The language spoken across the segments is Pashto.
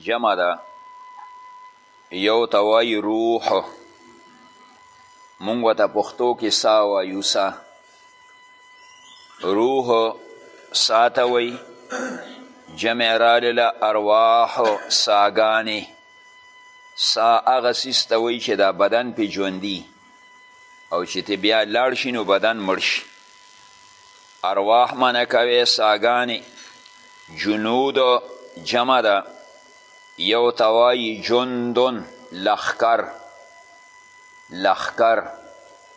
جمع ده یو ته وایی روح مونږ ورته پښتو کې سا وایو سا روح سا ته وایي جمع راله ارواح ساګانې سا هغه څیز ته وایي چې دا بدن پې ژوندي او چې ته بیا لاړ شي نو بدن مړ شي ارواح منع کوي ساګانې جنود جمع ده یو ته وایي جندون لښکر لښکر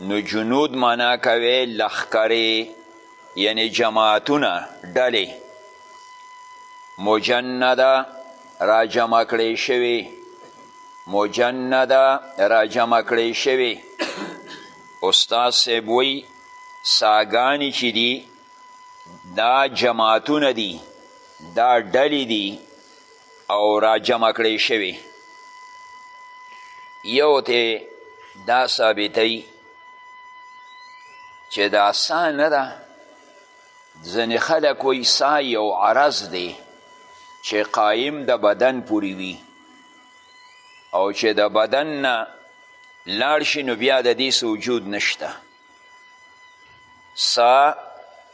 نو جنود معنا کوي لښکرې یعنی جماعتونه، ډلې، مجنده، راجمع کړې شوې، مجنده، راجمع کړې شوې، استاد صاحب وی ساګانی چی دی دا جماعتونه دی دا ډلی دی او را جمع کړی شوی یو ته دا ثابتوي چې دا سا نه ده ځینې خلک وایي سا یو عرض دی چې قایم د بدن پورې وي او چې د بدن نه لاړ شي نو بیا د دې څه وجود نشته سا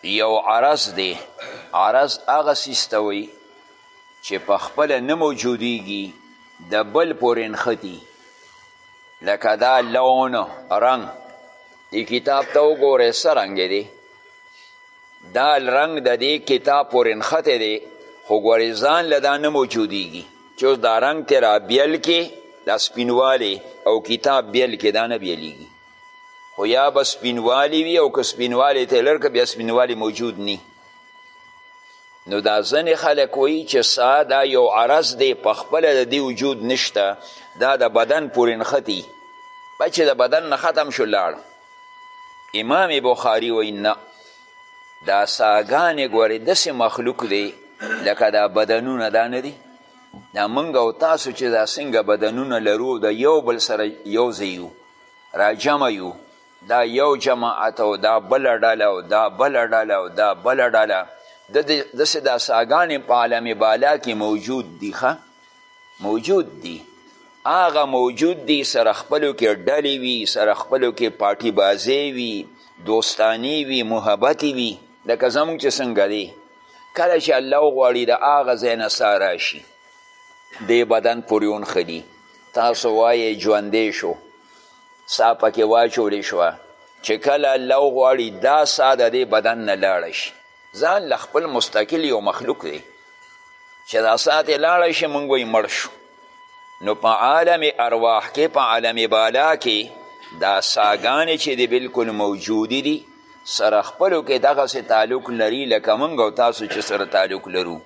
یو عرض دی عرض هغه سیز ته وایي چې په خپله نه موجودیږي د بل پورې نښتي لکه دا لون رنګ دې کتاب ته وګورئ څه رنګ دی دا رنګ د دې کتاب پورې نښتی دی خو ګورې ځان له دا نه موجودیږي چې اوس دا رنګ ترې را بیل کې دا سپینوالی او کتاب بیل کې دا نه بیلیږي خو یا به سپینوالی وي او که سپینوالی ته لر که بیا سپینوالی موجود نی نو دا ځنې خلک وایي چې سا دا یو عرض دی په خپله د دې وجود نشته دا د بدن پورې نښتي په چې د بدن نه ختم شو لاړ امام بخاری وایي نه دا ساګانې ګورې داسې مخلوق دی لکه دا بدنونه دا نه دي دا موږ او تاسو چې دا څنګه بدنونه لرو د یو بل سره یو ځای راجمع یو دا یو جماعت او دا بله ډله او دا بله ډله او دا بله ډله داسې دا ساګانې په عالم بالا کې موجود دي ښه موجود دي هغه موجود دي سره خپلو کې ډلې وي سره خپلو کې پارټي بازۍ وي دوستانې وي محبتې وي لکه زموږ چې څنګه دی کله چې الله وغواړي د هغه ځای نه ساه راشي دې بدن پورې ونښلي تاسو وایئ ژوندی شو سا پکې واچولې شوه چې کله الله وغواړي دا سا د دې بدن نه لاړه شي ځان له خپل مستقل یو مخلوق دی چې دا سا ترې لاړه شي موږ وایي مړ شو نو په عالم ارواح کې په عالم بالا کې دا ساګانې چې دی بلکل موجودی دي سره خپلو کې دغسې تعلق لري لکه موږ او تاسو چې سره تعلق لرو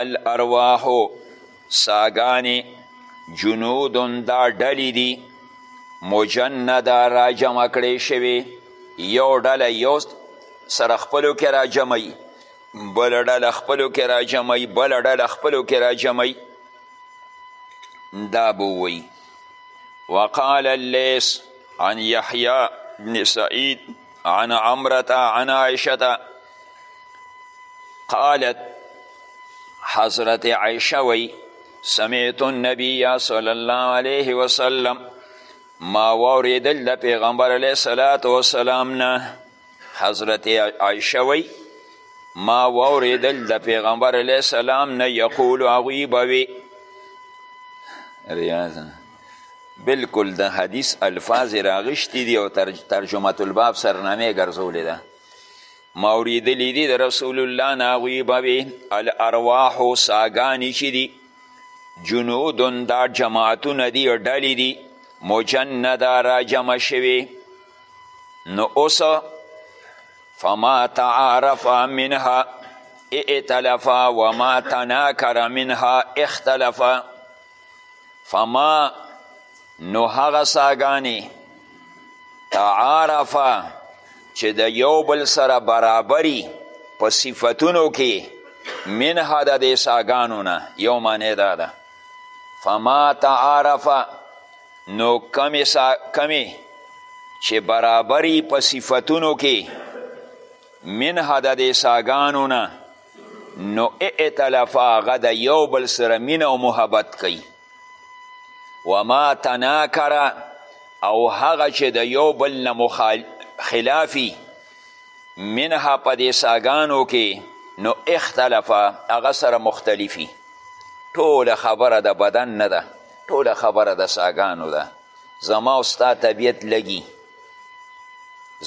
الارواحو ساګانې جنودن دا ډلې دي مجنده را جمع کړی شوی یو ډله یو سره خپلو کې را جمعي بل ډله خپلو کې را جمعي بل ډله خپلو کې را جمعي دا به ووایي وقال الليث عن يحيى بن سعيد عن عمرة عن عائشة قالت حضرت عائشه وی سمعت النبی صلی الله علیه وسلم ما واوریدل د پیغمبر علیه صلات وسلام نه حضرت عائشه وی ما واوریدل د پیغمبر علیه السلام نه یقول هغوی به وی ریاضه بلکل د حدیث الفاظ راغشتی دی او ترجمه الباب سرنامه ګرځولې ده ما اوریدلی دي د رسول الله نه هغوی به وي الارواحو ساګانې چې دي جنودن دا جماعتونه دي ډلې دي مجنده را جمع شوي نو اوس فما تعارف منها ائتلفا وما تناکر منها اختلفا فما نو هغه ساګانی تعارفه چې د یو بل سره برابري په صفتونو کې منها د دې ساګانو نه یو معنی دا ده فما تعارفه نو کمی, سا... کمی چې برابري په صفتونو کې منها د دې ساګانو نه نو ائتلف هغه د یو بل سره مینه او محبت کوي وما تناکره او هغه چې د یو بل نه مخال... خلافي منها په دې ساګانو کې نو اختلفه هغه سره مختلفي ټوله خبره د بدن نه ده ټوله خبره د ساګانو ده زما او ستا طبیعت لګي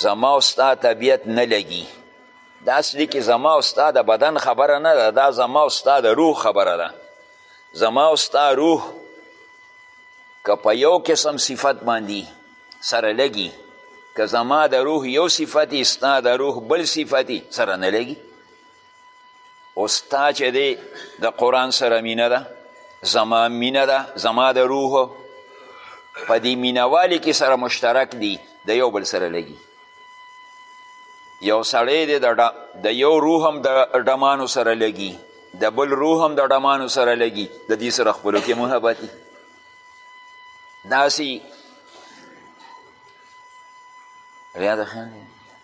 زما او ستا طبیعت نه لګي دا اصلي کې زما او ستا د بدن خبره نه ده دا زما او ستا د روح خبره ده زما او ستا روح که په یو قسم صفت باندې سره لګي که زما د روح یو صفتی ستا د روح بل صفتی سره نه لګي او ستا چې دی د قرآن سره مینه ده زما مینه ده زما د روح په دې مینوالي کې سره مشترک دي د یو بل سره لګي یو سړی دی د یو روح هم د ډمانو سره لګي د بل روح هم د ډمانو سره لګي د دې سره خپلو کې محبت دي داسې یاد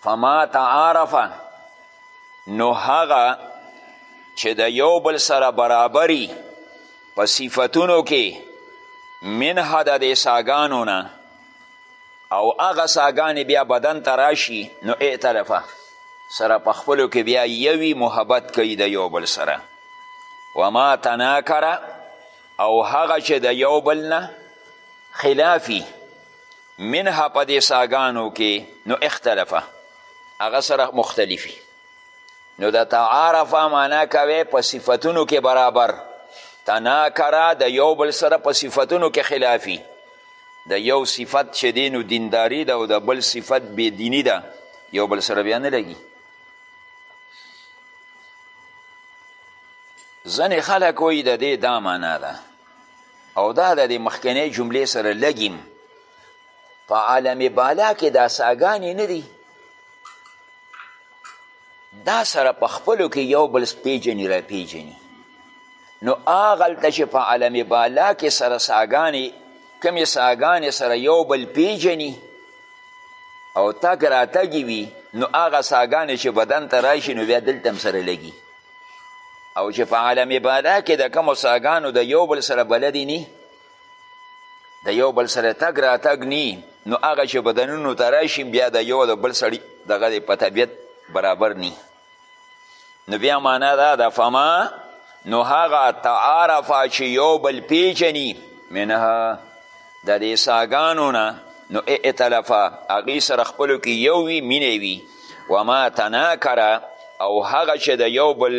فما تعارف نو هغه چې د یو بل سره برابري په صفتونو کې منها د دې ساګانو نه او هغه ساګانې بیا بدن ته راشي نو ائتلفه سره په خپلو کې بیا یوي محبت کوي د یو بل سره وما تناکره او هغه چې د یو بل نه خلافي منها په دې ساګانو کې نو اختلفه هغه سره مختلفي نو د تعارفه معنا کوي په صفتونو کې برابر تناکره د یو بل سره په صفتونو کې خلافي د یو صفت چې دی نو دینداری ده او د بل صفت بې دینی ده یو بل سره بیا نه لګي ځنې خلک وایي د دې دا معنا ده او دا د دې مخکنۍ جملې سره لګیم په عالم بالا کې دا ساګانې نه دي دا سره په خپلو کې یو بل پیژني را پیژني نو هغلته چې په عالم بالا کې سره ساګانې کمې ساګانې سره یو بل پیژني او تګ راتګي وي نو هغه ساګانې چې بدن ته راشي نو بیا دلته هم سره لګي او چې په عالم بالا کې د کمو ساګانو د یو بل سره بلدي نه د یو بل سره تګ راتګ نی نو هغه چې بدنونو ته راشي بیا د یو د بل سړي دغه دی په طبیعت برابر نی نو بیا معنا دا ده فما نو هغه تعارفه چې یو بل پیژني منها د دې ساګانو نه نو ائتلفه هغوی سره خپلو کې یو وي مینه وي وما تناکره او هغه چې د یو بل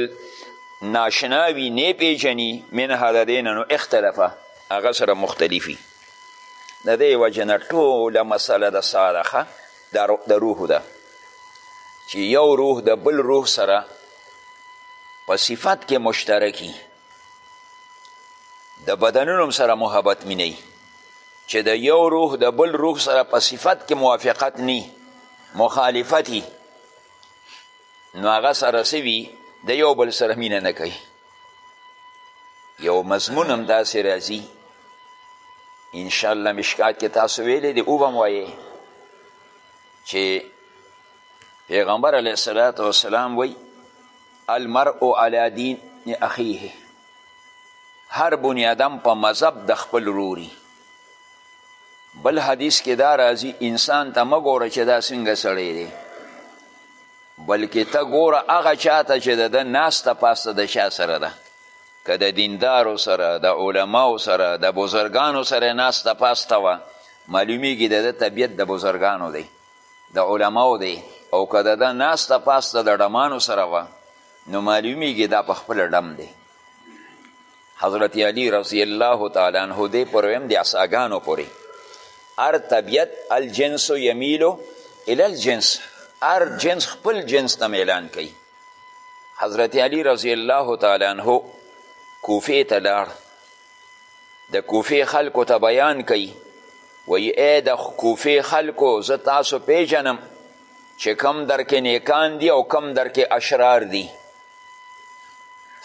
ناشنا وي نه پیژني منها د دې نه نو اختلفه هغه سره مختلفي د دې وجه نه ټوله مسله د سا ده د روح ده چې یو روح د بل روح سره په صفت کې مشترکي د بدنونو سره محبت مینه چې د یو روح د بل روح سره په صفت کې موافقت نی مخالفتی نو هغه سره څه وي د یو بل سره مینه نه کوي یو مضمون هم داسې راځي انشاءالله مشکات کې تاسو ویلی دی او به هم وایې چې پیغمبر علیه صلات وسلام وی المرء علی دین اخیه هر بنی آدم په مذهب د خپل روري بل حدیث کې دا راځي انسان ته مه ګوره چې دا څنګه سړی دی بلکې ته ګوره هغه چاته چې د ده ناسته پاسته د چا سره ده که د دیندارو سره د علماو سره د بزرګانو سره ناسته پاسته وه معلومیږي د ده طبیعت د بزرګانو دی د علماو دی او که د ده ناسته پاسته د ډمانو سره وه نو معلومیږي دا په خپله ډم دی حضرت علی رضی الله تعالی عنه دې پر ویم د عصاګانو پورې ار طبیعت الجنس یمیلو الی الجنس ار جنس خپل جنس ته میلان کوي حضرت علی رضی الله تعالی عنه کوفه ته لاړ د کوفه خلکو ته بیان کوي وی ای د کوفه خلکو زه تاسو پیژنم چې کم در کې نیکان دي او کم در کې اشرار دي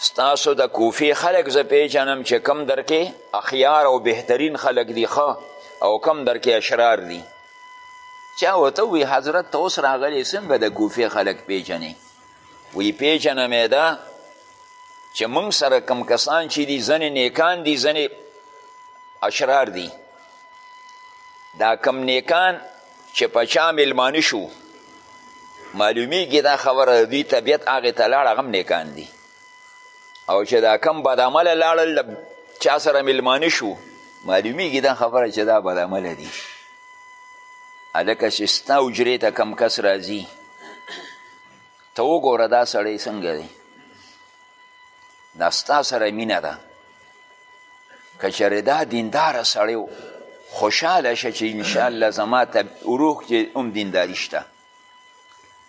ستاسو د کوفې خلک زه پیژنم چې کم در کې اخیار او بهترین خلک دي ښه او کم در کې اشرار دي چا ورته ووی حضرت ته اوس راغلی څنګه د کوفې خلک پیژنې وی پیژنم یې ده چې موږ سره کم کسان چې دي ځنې نیکان دي ځنې اشرار دي دا کم نیکان چې په چا میلمانه شو معلومیږي دا خبره د دوی طبیعت هغې ته لاړ هغه هم نیکان دي او چې دا کم بدعمله لاړل چا سره میلمانه شو معلومیږي دا خبره چې دا بدعمله دي هلکه چې ستا حجرې ته کم کس راځي ته وګوره دا سړی څنګه دی دا ستا سره مینه ده که چېرې دا دینداره سړی و خوشحاله شه چې انشاءالله زما روح کې هم دینداري شته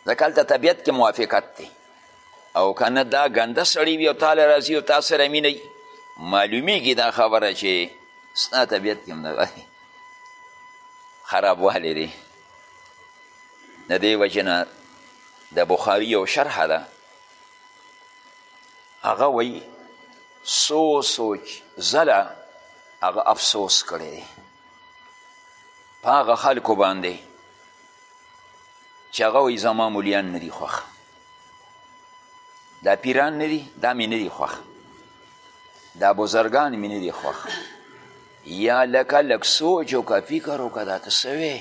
ځکه هلته طبیعت کې موافقت دی او که نه دا ګنده سړی وي او تاله راځي او تا سره مینه وي معلومیږي دا خبره چې ستا طبیعت کې هم خرابوالی دی د دې وجې نه د بخاري یو شرحه ده هغه وایي څو څو ځله هغه افسوس کړی دی په هغه خلکو باندې چې هغه وایي زما مولیان نه دي خوښ دا پیران نه دي دا مې نه دي خوښ دا بزرګان مې نه دي خوښ یا لکه لږ سوچ وکړه فکر وکړه دا ته څه وې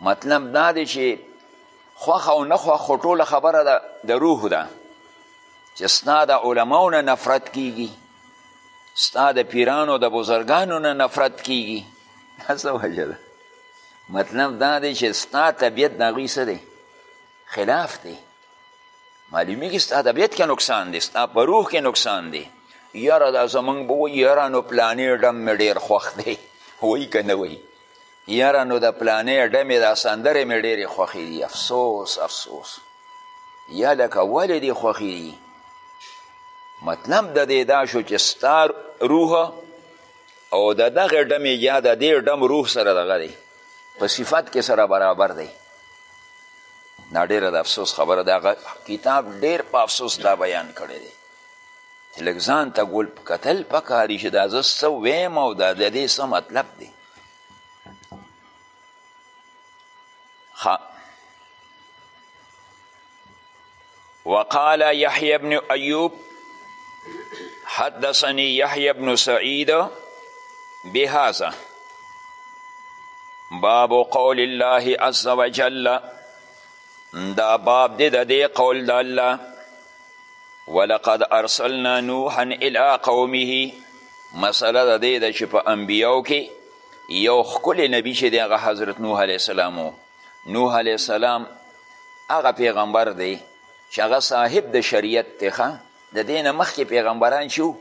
مطلب دا دی چې خوښه او نه خوښ خو ټوله خبره ده د روح ده چې ستا د علماو نه نفرت کیږي ستا د پیرانو د بزرګانو نه نفرت کیږي دا څه وجه ده مطلب دا دی چې ستا طبیعت د هغوی څه دی خلاف دی معلومیږي ستا ادبیت کې نقصان دی ستا په روح کې نقصان دی یاره دا زمونږ به وایي یاره نو پلانې ډم مې ډېر خوښ دی وایي که نه وایي یاره نو د پلانې ډمې دا سندرې مې ډېرې خوښې دي افسوس افسوس یا لکه ولې دې خوښې دي مطلب د دې دا شو چې ستا روح او د دغه ډمې یا د دې ډم روح سره دغه دی په صفت کې سره برابر دی دا ډیره د افسوس خبره ده کتاب ډیر په افسوس دا بیان کړی دی چې لږ ځان ته ګول کتل پکاري چې دا زه څه ویم او دا د دې څه مطلب دی ښه وقال يحيى بن أيوب حدثني يحيى بن سعيد بهذا باب قول الله عز وجل دا باب دی د دې قول د الله ولقد ارسلنا نوحا الى قومه مسله د دې ده چې په انبیاو کې یو ښکلی نبی چې دی هغه حضرت نوح علیه السلام نوح علیه السلام هغه پیغمبر دی چې هغه صاحب د شریعت دی ښه د دې نه مخکې پیغمبران چې وو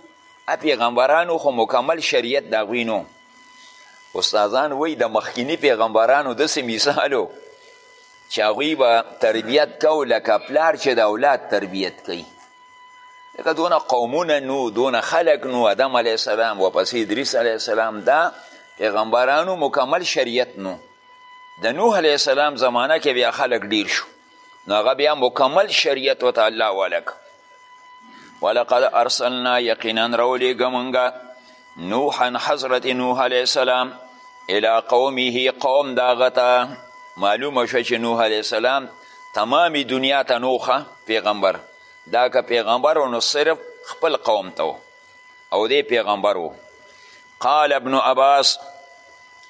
پیغمبرانو خو مکمل شریعت د هغوی نو استادان وایي د مخکیني پیغمبرانو داسې مثال و چې هغوی به تربیت کو لکه پلار چې د اولاد تربیت کوي لکه دونه قومونه نو دونه خلق نو آدم علیه السلام وپسې ادریس علیه السلام دا پیغمبرانو مکمل شریعت نو د نوح علیه السلام زمانه کې بیا خلک ډیر شو نو هغه بیا مکمل شریعت ورته الله واله ولقد ارسلنا یقینا راولیږه مونږه نوحا حضرت نوح علیه السلام الی قومه قوم د هغه ته معلومه شوه چې نوح علیه السلام تمامی دنیا ته نوخه پیغمبر دا که پیغمبر نو صرف خپل قوم ته او دی پیغمبر و قال ابن عباس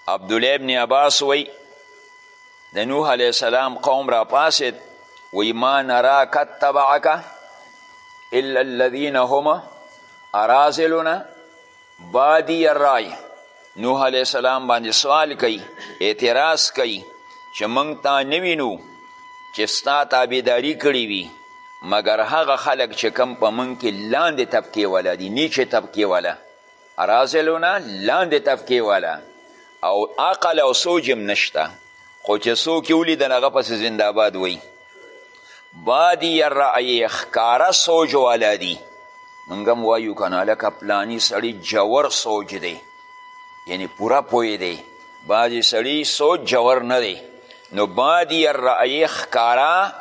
عبدالله ابن عباس وی د نوح علیه السلام قوم را پاسید وی ما نرا کتبعک الا الذین هم ارازلنا بادی الرای نوح علیه السلام باندې سوال کوي اعتراض کوي چې موږ تا نه وینو چې ستا تابعداري کړې وي مګر هغه خلک چې کم په موږ کې لاندې طبقې والا دي نیچې طبقې والا ارازلونه لاندې طبقې والا او عقل او سوج هم نشته خو چې څوک یې ولیدل هغه پسې زندهباد وایي بادي رأیې ښکاره سوج والا دي موږ هم وایو که نه هلکه پلاني سړي جور سوج دی یعنی پوره پوه دی بعضې سړي سوج جور نه دی نو بادي رأیې ښکاره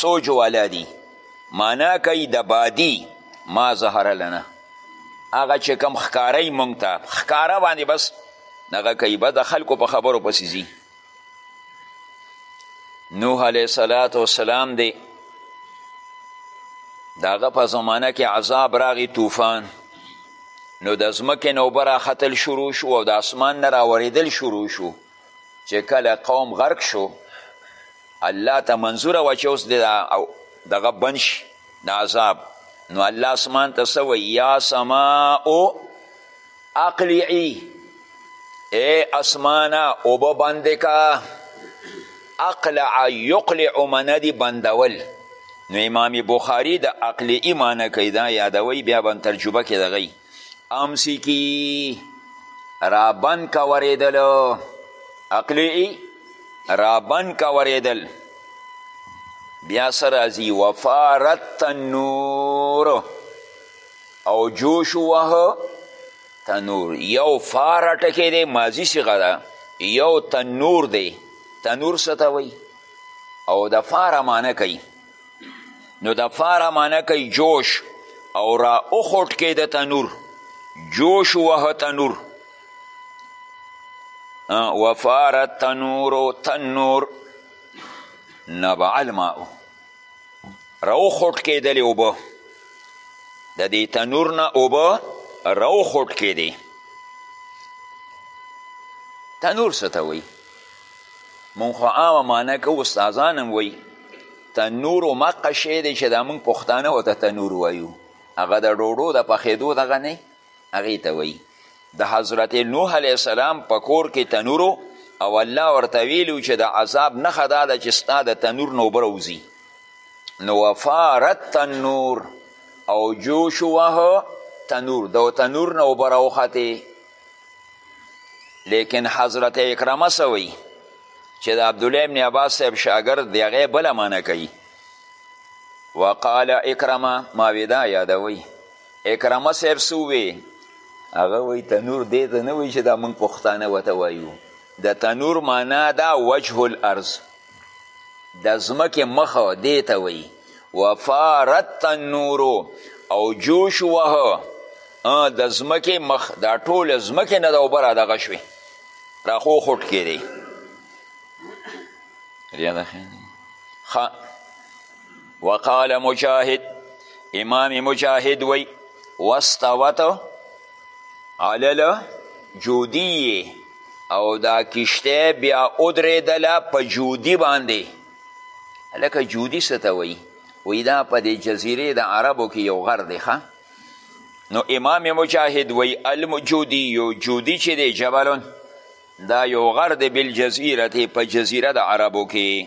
سوج والا دي معنا کوي د بادي ما ظهر لنا هغه چې کم ښکاره یي مونږ ته ښکاره باندې بس دغه کوي بس د خلکو په خبرو پسې ځي نوح علیه صلات وسلام دی د هغه په زمانه کې عذاب راغی طوفان نو د ځمکې نه اوبه راختل شروع شو او د اسمان نه راورېدل شروع شو چې کله قوم غرق شو الله ته منظوره وه چې اوس دغه بند شي د عذاب نو الله اسمان ته څه وایي یا سماء اقلعي ای اسمانه اوبه بندې که اقلع یقلع منه دي بندول نو امام بخاری د اقلعي معنی کوي دا یادوي بیا به ترجمه کې دغی امسکی را بند کا وریدل اقلعی را بند کا وریدل بیا سر ازی وفارت تنور او جوش وه تنور یو فار ټکی دی مازی صیغه ده یو تنور دی تنور څه ته او د فار معنی کوي نو د فاره معنی کوي جوش او را اخوټ کې د تنور جوش وه تنور وفار تنور تنور نبع الماء رو خوټ کېدلې اوبه د دې تنور نه اوبه رو خوټ کېدې تنور څه ته وایي مونږ خو عامه معنی کوو استادان هم وایي تنور مقه شی دی چې دا مونږ پښتانه ورته تنور وایو هغه د ډوډو د پخېدو دغه نه هغې ته وایي د حضرت نوح علیه السلام په کور کې تنورو او الله ورته ویلو چې د عذاب نښه دا ده چې ستا د تنور نه اوبه راوځي نو وفارت تنور او جوش وه تنور د تنور نه اوبه راوختې لیکن حضرت اکرمه څه وایي چې د عبدالله ابن عباس صاحب شاګرد دی هغه بله معنی کوي وقال اکرمه ما ودا یادوي اکرمه صاحب څه ووی هغه وایي تنور دې ته نه وایي چې دا موږ پښتانه ورته وایو د تنور معنا دا وجه الارض د ځمکې مخ دې ته وایي وفارت النور او جوش وه د ځمکې مخ دا ټول ځمکې نه د اوبه را دغه شوې را خو خوټ کېدی وقال مجاهد امام مجاهد وی واستوت علل جودی او دا کشته بیا ادریدله په جودی باندې لکه جودی څه ته وایي وایي دا په دې جزیرې د عربو کې یو غر دی ښه نو امام مجاهد وی المجودی یو جودی چې دی جبلون دا یو غر دی بالجزیره په جزیره د عربو کې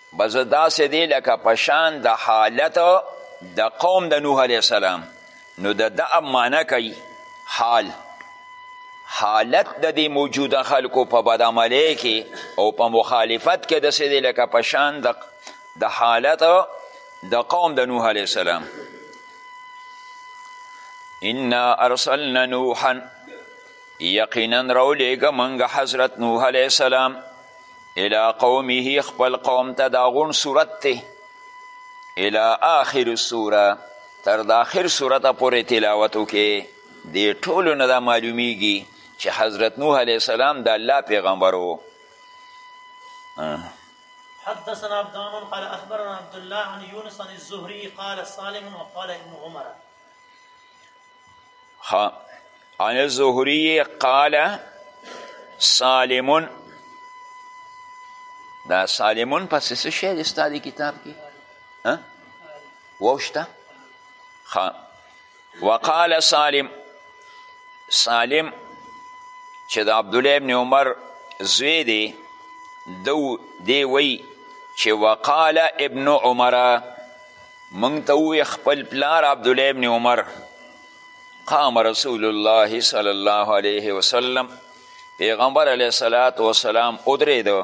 بس داسې دی لکه پشان د حالت د قوم د نوح علیه السلام نو د دعب معنی کوي حال حالت د دې موجوده خلکو په بدعملۍ کې او په مخالفت کې داسې دی لکه پشان د د حالت د قوم د نوح علیه السلام انا ارسلنا نوحا یقینا راولیږه موږ حضرت نوح علیه السلام الى قومه خپل قوم ته دا غون صورت ته الى آخر السوره تر د آخر صورت پورې تلاوت وکې دی ټولو نه دا معلومیږي چې حضرت نوح علیه السلام د الله پیغمبر و حدثنا عبدان قال اخبرنا عبد الله عن يونس عن الزهري قال سالم وقال ابن عمر عن الزهري قال سالمون دا سالمون پس څه شی دی ستا د کتاب کې وشته وقال سالم سالم چې د عبدالله ابن عمر زوی دی دو دی وی چې وقال ابن عمره موږ ته ووی خپل پلار عبدالله ابن عمر قام رسول الله صلی الله علیه وسلم پیغمبر علیه صلات و سلام ادریدو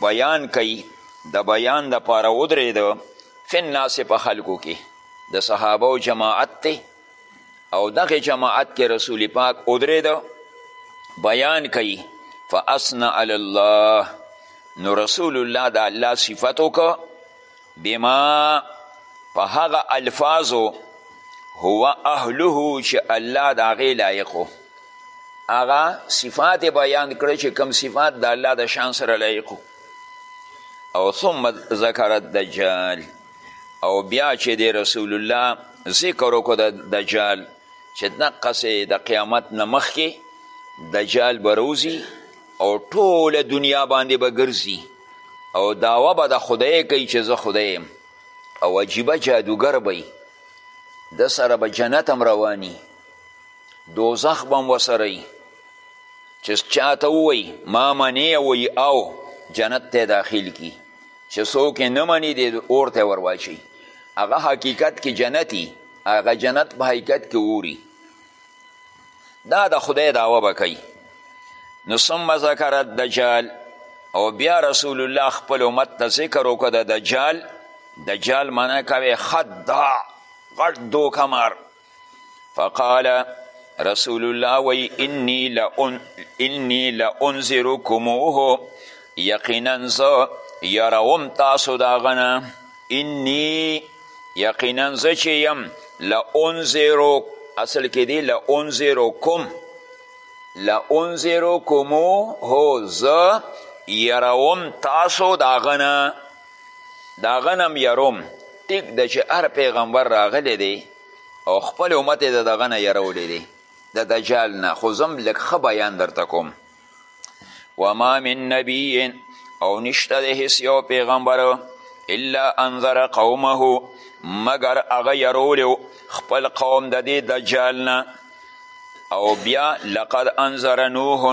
بیان کوي د بیان د پاره ودریدو فن ناس په خلکو کې د صحابه و جماعت ته او دغه جماعت کې رسول پاک ادریدو بیان کوي فاسنا علی الله نو رسول الله د الله صفت وکړه بما په هغه الفاظو هو اهله چې الله د هغې لایق و هغه صفات بیان کړه چې کم صفات د الله د شان سره لایق او ثم ذکر الدجال او بیا چې د رسول الله ذکر وکړو د دجال چې دقسې د قیامت نه مخکې دجال به روزي او ټوله دنیا باندې به ګرځي او دعوه به د خدای کوي چې زه خدای یم او عجیبه جادوګر به وي ده سره به جنت هم رواني دوزخ به هم وسره وي چې چاته ووایي ما منې وایي او جنت ته داخل کی چې څوک یې نه مني دی اور ته ور واچوي هغه حقیقت کې جنتي هغه جنت په حقیقت کې اوري دا د خدای دعوه به کوي نو ثم ذکر الدجال او بیا رسول الله خپل امت ته ذکر وکړه د دجال دجال معنا کوي خداع غټ دوکمار فقال رسول الله وی انی لئن انی لانذرکموه یقینا زه یروم تاسو دا غنه اني یقینا زه چې یم لانذرو اصل کې دی لانذرکم لانذرکم هو زه یروم تاسو د هغه نه د هغه نه هم یروم ټیک ده چې هر پیغمبر راغلی دی او خپل امت یې د دغه نه یرولی دی د دجال نه خو زه هم لږ ښه بیان درته کوم وما من نبی او نشته د هیڅ یو پیغمبر الا انذر قومه مګر هغه یرولی خپل قوم د دې دجال نه او بیا لقد انذر نوح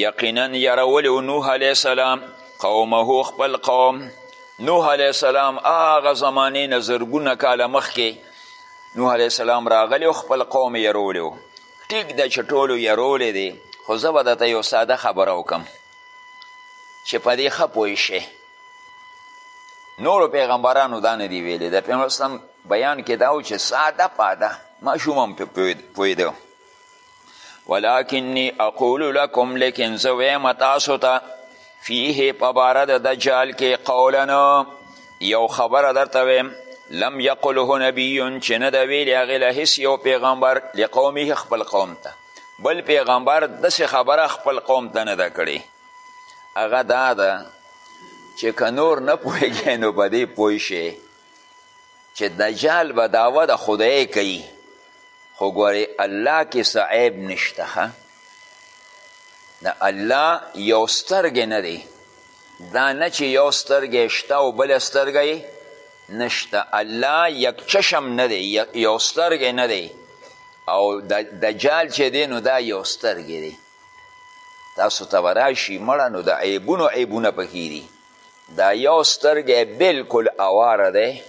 یقینا یرولی نوح علیه السلام قومه خپل قوم نوح علیه السلام هغه زمانې نه زرګونه کاله مخکې نوح علیه السلام راغلی خپل قوم یرولی ټیک ده چې ټولو یرولی دی خو زه به درته یو ساده خبره وکم چې په دې ښه پوه شئ نورو پیغمبرانو دا نه دی ویلی د پیغمبر اسلام بیان کې دا و چې ساده پاده ماشوم هم پرې پوهېده ولکنی اقول لکم لیکن زه وایم تاسو ته فيه په باره د دجال کې قولنو یو خبره درته ویم لم یقله نبی چې نه د ویلې هغې له هیڅ یو پیغمبر لقومه خپل قوم ته بل پیغمبر داسې خبره خپل قوم ته نه ده کړې هغه دا ده چې که نور نه پوهېږی نو په دې پوه شي چې دجال به دعوه د خدای کوي خو ګورې الله کې څه عیب نشته ښه د الله یو سترګې نه دی دا نه چې یو سترګې شته او بله سترګه یې نشته الله یک چشم نه دی یو سترګې نه دی او دجال چې دی نو دا یو سترګې دی تاسو ته به راشي مړه نو د عیبونو عیبونه پکې دي دا یو سترګی بلکل اواره دی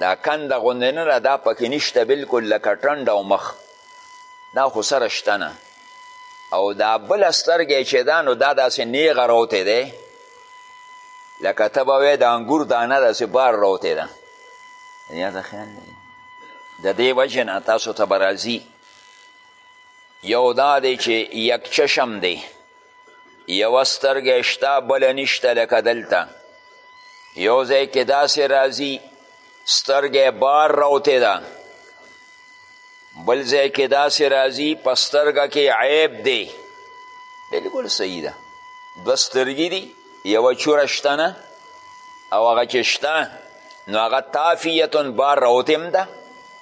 دا کنده غوندې نه ده دا پکې نشته بلکل لکه ټنډ او مخ دا خو سره شته نه او دا بله سترګی چې ده نو دا داسې نیغه روتی دی لکه ته به وایې د انګور دانه داسې بار روتی ده یا د خیال دی د دې وجې نه تاسو ته به راځي یو دا دی چې یک چشم دی یوه سترګه شته بله نشته لکه دلته یو ځای کې داسې راځي سترګه بار راوتې ده بل ځای کې داسې راځي په سترګه کې عیب دی بلکل صحیح ده دوه سترګې دي یوه چوره شته نه او هغه چې شته نو هغه تافیتن بار راوتې هم ده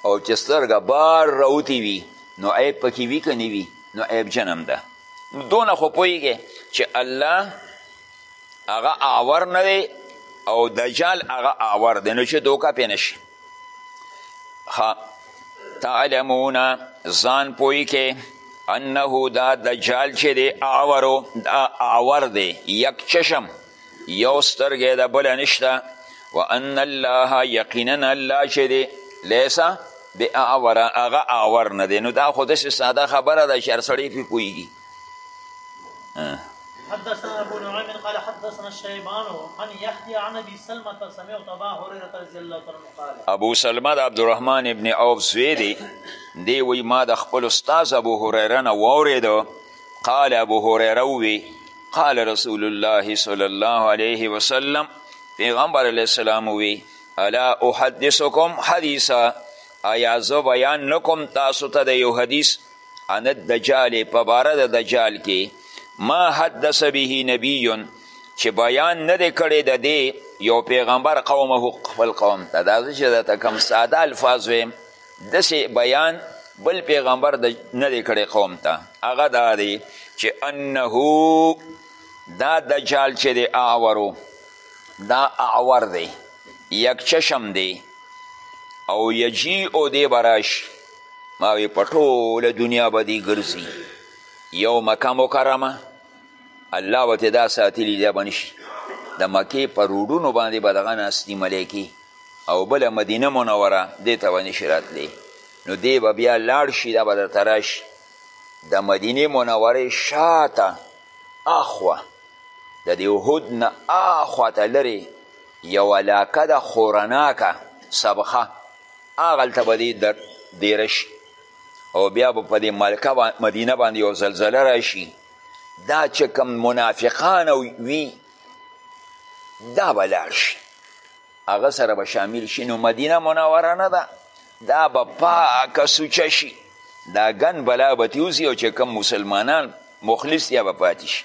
او چې سترګه بار راوتې وي نو عیب پکې وي که نه وي نو عیبجن هم ده دونه خو پوهیږي چې الله هغه آور نه دی او دجال هغه آور دی نو چې دوکه پې نشي تعلمون ځان پوهی کې انه دا دجال چې دی آورو دا آور دی یک چشم یو سترګی د بل نشته وان الله یقینا الله چې دی لیسا بی اعور هغه اعور نه دی نو دا خو داسې ساده خبره ده چې هر سړی پرې پوهېږي حدثنا ابو نعيم قال حدثنا الشيبان عن يحيى عن ابي سلمة سمعت ابا هريره رضي الله عنه قال ابو سلمة عبد الرحمن ابن عوف زوی دی دی وی ما د خپل استاد ابو هريره نه واورېدو قال ابو هريره ووي قال رسول الله صلی الله علیه وسلم پیغمبر علیه السلام ووي الا احدثکم حدیثا ایا زه بیان نکم تاسو ته د یو حدیث عن الدجال په باره د دجال کې ما حدث به نبی چې بیان نه دی کړی د دې یو پیغمبر قومه خپل قوم ته دا چې درته کوم ساده الفاظ ویم دسې بیان بل پیغمبر د نه دی کړی قوم ته هغه دا دی چې انه دا دجال چې دی اعورو دا اعور دی یک چشم دی او یجی او دی براش ماوی په ټوله دنیا به دی ګرځي یو مکه مکرمه الله به ترې دا ساتلي دا به نه شي د مکې په روډونو باندې به دغه ناستي ملایکې او بله مدینه منوره دې ته به نه شي راتلی نو دی به بیا لاړ شي دا به درته راشي د مدینې منورې شاته اخوا د دې احد نه اخوا ته لرې یو علاقه ده خورناکه سبخه هغلته به دې دیره شي او بیا به په دې ملکه مدینه باندې یو زلزله راشي دا چې کوم منافقان وي دا به لاړ شي هغه سره به شامل شي نو مدینه منوره نه ده دا به پاکه سوچه شي دا ګن بلا به تیوزي او چې کوم مسلمانان مخلص یا به پاتې شي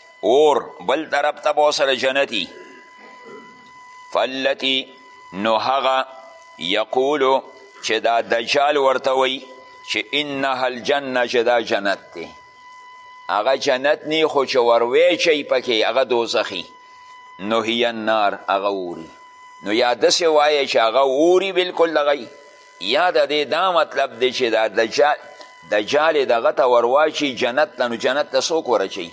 اور بل طرف ته به سره جنتي فالتي نو هغه یقولو چې دا دجال ورته وایي چې انها الجنه چې دا جنت دی هغه جنت نی خو چې ورویچی پکې هغه دوزخي نو هی النار هغه اوري نو یا داسې وایه چې هغه اوري بلکل دغی یا د دې دا مطلب دی چې دا دجال دجال یې دغه ته ورواچي جنت ته نو جنت ته څوک ورچوي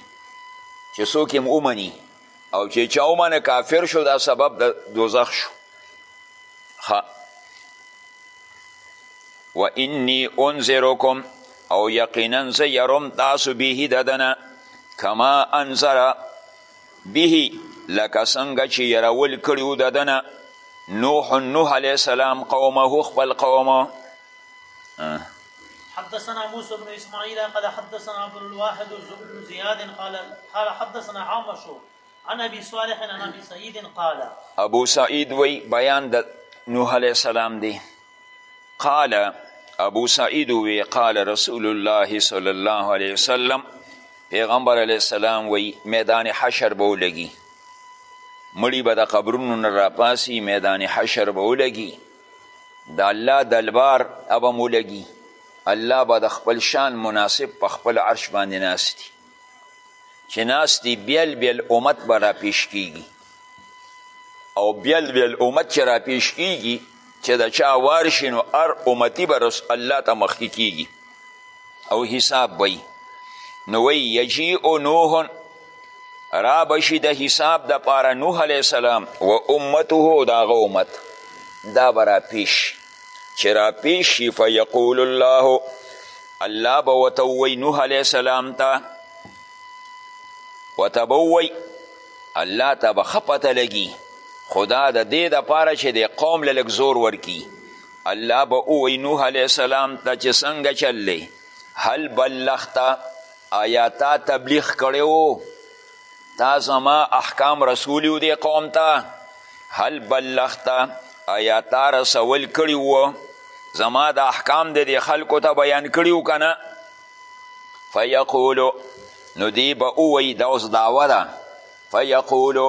چې څوک یې ومني او چې چا ومنه کافر شو دا سبب د دوزخ شو ښه و انی انذرکم او یقینا زه یرم تاسو به د دنه کما انذر به لکه څنګه چې يرول کړي وو د ده نه نوح نوح علیه السلام قومه خپل قوم حدثنا موسى بن اسماعيل قال حدثنا عبد الواحد بن زياد قال قال حدثنا عامش عن ابي صالح عن ابي سعيد قال ابو سعيد وي بيان د نوح عليه السلام دي قال ابو سعید وی قال رسول الله صلی الله علیه وسلم پیغمبر علیه السلام وی میدان حشر به ولګي مړي به د قبرونو نه راپاسي میدان حشر به ولګي د الله دلبار به هم ولګي الله به د خپل شان مناسب په خپل عرش باندې ناست چې ناست دي بیل بیل امت به راپیش کیږي او بیل بیل امت چې راپیش کیږي چې د چا وار شي نو هر امتي به رس الله ته مخکې کیږي او حساب به نو وی یجیع نوح را بشي د حساب د پاره نوح علیه السلام و امته د هغه امت دا به راپیش شي چې راپیش شي فیقول الله الله به ورته ووایي نوح علیه السلام ته ورته به ووایي الله ته به ښه پته لګي خدا د دې دپاره چې د قوم له لږ زور ورکي الله به ووایي نوح علیه السلام ته چې څنګه چل هل بلغته آیا تا تبلیغ کړی تا زما احکام رسولی دی قوم ته هل بلغته ایا تا رسول کړي وو زما د احکام د دې خلکو ته بیان کړي و که نه فیقولو نو دی به ووایي دا اوس دعوه ده فیقولو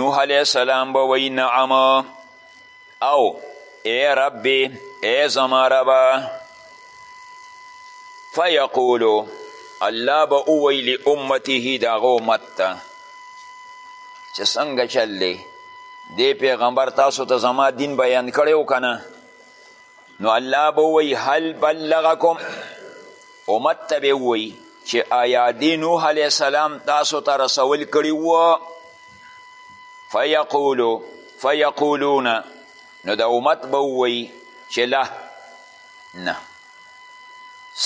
نوح علیه السلام به وایي نعم او ای ربی ای زما ربا فیقولو الله به وویل امته د هغه امت ته چې څنګه چل دی دې پیغمبر تاسو ته زما دین بیان کړی و که نه نو الله به ووایي هل بلغکم امت ته به ووایي چې آیا دې نوح علیه السلام تاسو ته رسول کړي وو فیقولو فیقولون نو د امت به ووایي چې لا نه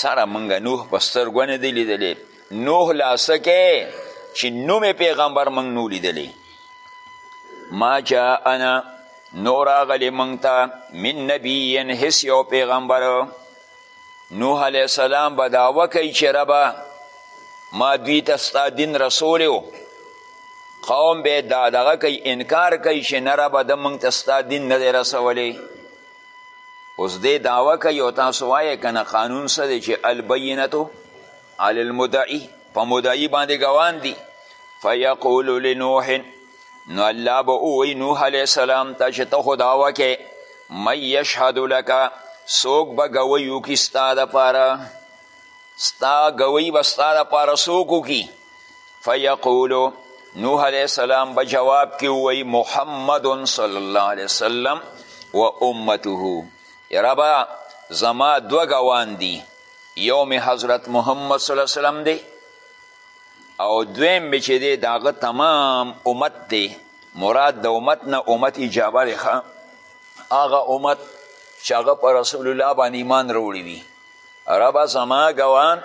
سره موږ نوح په سترګو نه دی لیدلی نوح لا څه کې چې نومې پیغمبر موږ نو لیدلی ما جاءنا نو راغلی موږ ته من نبیین هیڅ یو پیغمبر نوح علیه السلام به دعوه کوي چې ربه ما دوی ته ستا دین رسولی و قوم به دا دغه کوي انکار کوي چې نه ربه ده موږ ته ستا دین نه دی رسولی اوس دې دعوه کوي او تاسو وایې که نه قانون څه دی چې البینتو علی المدعی په مدعی باندې ګوان دي فیقول لنوح نو الله به ووایي نوح علیه السلام ته چې ته خو دعوه کې من یشهد لکه څوک به ګوی وکړي ستا دپاره ستا ګوی به ستا دپاره څوک وکړي فیقولو نوح علیه السلام به جواب کې ووایي محمد صلی الله علیه وسلم و امته ربا زما دوه ګوان دي یو می حضرت محمد صلی الله علیه وسلم دی او دویم می چې دی داغه تمام امت دی مراد د امت نه امت اجابه دی هغه امت چې هغه په رسول الله باندې ایمان راوړي وي ربه زما ګوان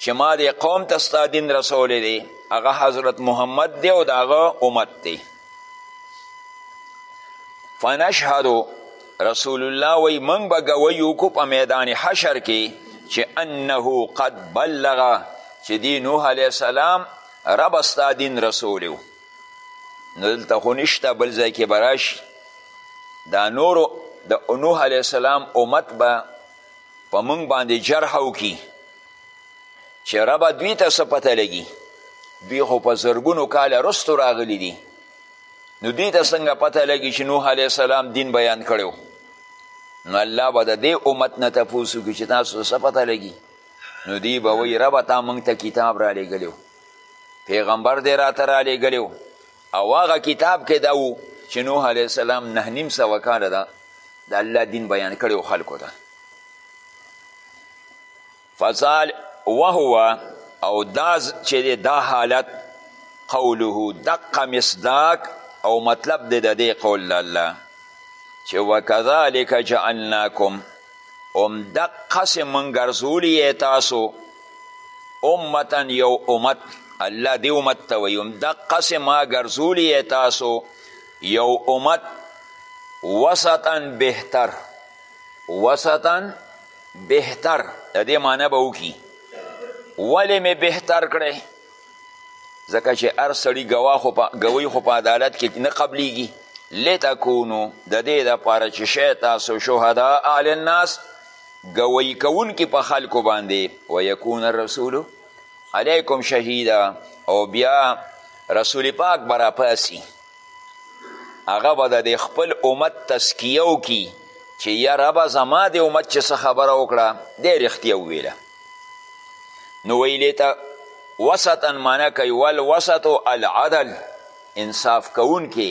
چې ما دې قوم ته ستا دین رسولی دی هغه حضرت محمد دی او د هغه امت دی فنشهدو رسول الله وی منگ با گویو کو پا میدان حشر کی چه انه قد بلغ چه دی نوح علیه السلام رب استا دین رسولیو نو دلته خو نشته بل ځای کې به راشي دا نورو د نوح علیه السلام امت به په مونږ باندې جرح وکړي چې ربه دوی ته څه پته لګي دوی خو په زرګونو کاله رستو راغلي دي نو دوی ته څنګه پته لګي چې نوح علیه السلام دین بیان کړی نو الله به د دې امت نه تپوس وکړي چې تاسو څه پته لګي نو دی به وایي ربه تا موږ ته کتاب رالیږلی پیغمبر دی راته رالیږلی او هغه کتاب کې دا وو چې نوح علیه السلام نه نیم سوه کاله ده د الله دین بیان کړی و خلکو ته فصال وهو او دا چې دا حالت قوله دق مصداق او مطلب دی د دې قول د الله چې وکذلک جعلناکم هم دقسې موږ ګرځولي تاسو امتا یو امت الله دی امت ته وایي همدقسې ما ګرځولي یې تاسو یو امت وسطا بهتر وسطا بهتر د دې معنی به وکړي ولې مې بهتر کړی ځکه چې هر سړي ګوی خو په عدالت کې نه قبلیږي لتکونو د دې دپاره چې شی تاسو شهدا علی الناس ګویی کوونکي په خلکو باندې ویکون الرسول علیکم شهیدا او بیا رسول پاک به راپاسی هغه به د خپل امت تسکیه وکړي چې یا ربه زما د امت چې څه خبره وکړه دی رښتیا وویله نو ویلې ته وسطا معنی کوي والوسط العدل انصاف کوونکی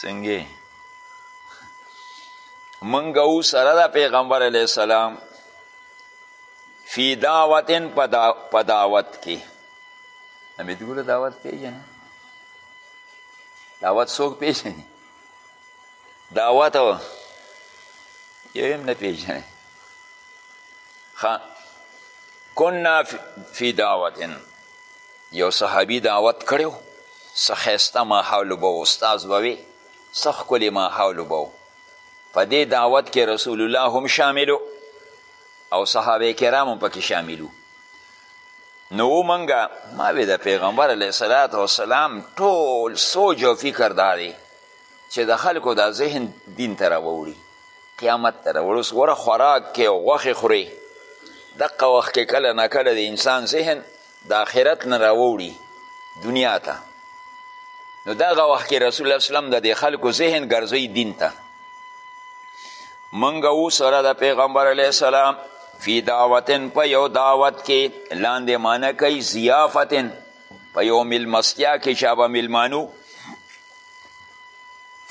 څنګه منګه او سره د پیغمبر علی السلام فی دعوتن په دعوت کې امید ګوره دعوت پیژنه دعوت څوک پیژني دعوت یو هم نه پیژني کنا فی دعوتن یو صحابي دعوت کړی و څه ښایسته ماحول به و استاذ به وې څه ښکلی ماحول به و په دې دعوت کې رسول الله هم شاملو او صحابه کرام هم پکې شاملو نو ومنګه ما وې د پیغمبر علیه السلام وسلام ټول سوچ او فکر دا دی چې د خلکو دا ذهن دین ته راوړي قیامت ته راوړي اوس وره خوراک کې او غوښې خورې دقه وخت کې کله نه کله د انسان ذهن د آخرت نه راووړي دنیا ته نو دغه وخت کې رسول الله اسلام د دې خلکو ذهن ګرځوي دین ته منګه او سره د پیغمبر علیه السلام فی دعوتن په یو دعوت کې لاندې معنی کوي ضیافتن په یو میلمستیا کې چې هغه میلمانو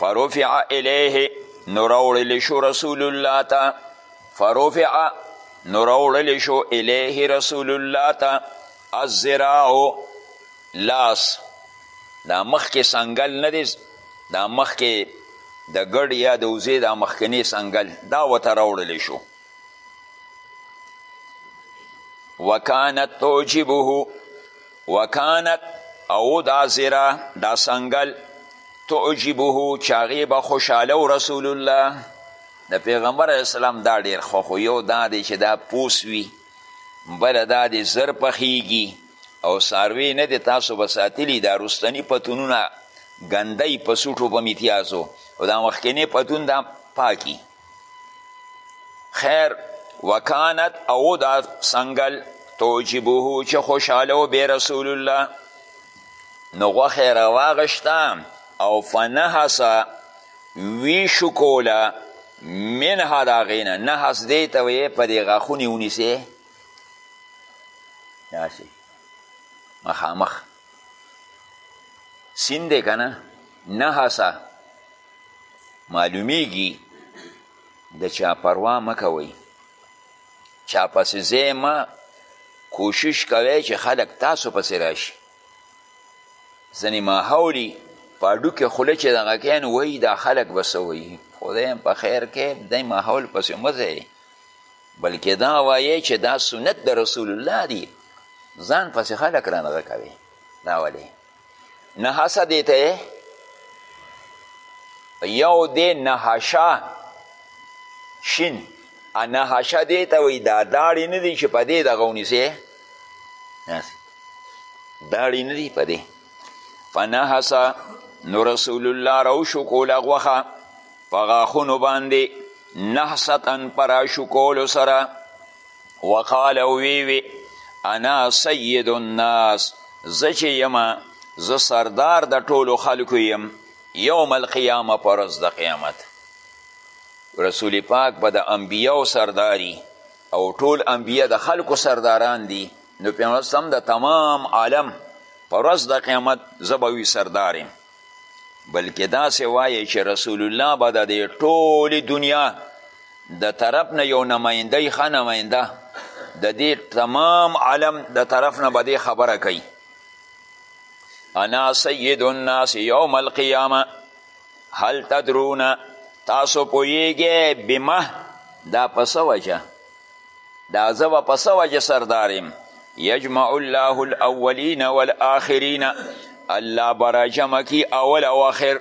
فرفع الیه نو راوړل شو رسول الله ته فرفع نو راوړل شو الیه رسول الله ته الزراعو لاس دا مخکې سنګل نه دی دا مخکې د ګډ یا د وزې دا مخکنی سنګل دا ورته راوړل شو وکانت توجبه وکانت او دا زرا دا سنگل تعجبه چاغي به خوشاله رسول الله د پیغمبر علیه السلام دا ډېر خوښ یو دا دی چې دا پوس وي بله دا دی زر پخیږي او څاروی نه دی تاسو به ساتلي دا رستني پتونونه ګندی په سوټو په میتیازو او دا مخکنی پتون دا پاکي خیر وکانت او دا سنګل توجبه چې خوشحاله و بې رسول الله نو غوښه یې راواغشته او فنهسه ویشو کوله منها دا غینه نحس دی ته وی په دې غاښونی ونیسې داسې مخامخ سین دی که نه نحسه معلومیږي د چا پروا مه کوئ چا پسې ځای مه کوشش کوئ چې خلک تاسو پسې راشي ځنې ماحولي په هډوکې خوله چې دغه کوي نو وایي دا خلک به څه وایي خدای هم په خیر کې دی ماحول پسې مه ځئ بلکې دا وایې چې دا سنت د رسول الله دی ځان پسې خلک رانغه کوي دا ولې نه هسه دی ته یو دی نهشه شین نهشه دی ته وایي دا داړې نه دی چې په دې دغه ونیسې داړي نه دي په دې فنهسه نو رسول الله راوشو کوله غوښه په غاښونو باندې نحستا په راشو کولو سره وقال وی وی انا سید الناس زه چې یم زه سردار د ټولو خلکو یم یوم القیامه پر ورځ د قیامت رسول پاک به د انبیاو سرداری او ټول انبیا د خلکو سرداران دي نو پیغمبر اسلام د تمام عالم پر ورځ د قیامت زه به وي سردار یم بلکې داسې وایې چې رسول الله به د دې ټولې دنیا د طرف نه یو نماینده ښه نماینده د دې تمام عالم د طرف نه به دې خبره کوي انا سید الناس یوم القیامه هل تدرونه تاسو پوهیږئ بمه دا په څه وجه دا زه به په څه وجه سردار یم یجمع الله الاولین والآخرین الله به راجمع کی اول او آخر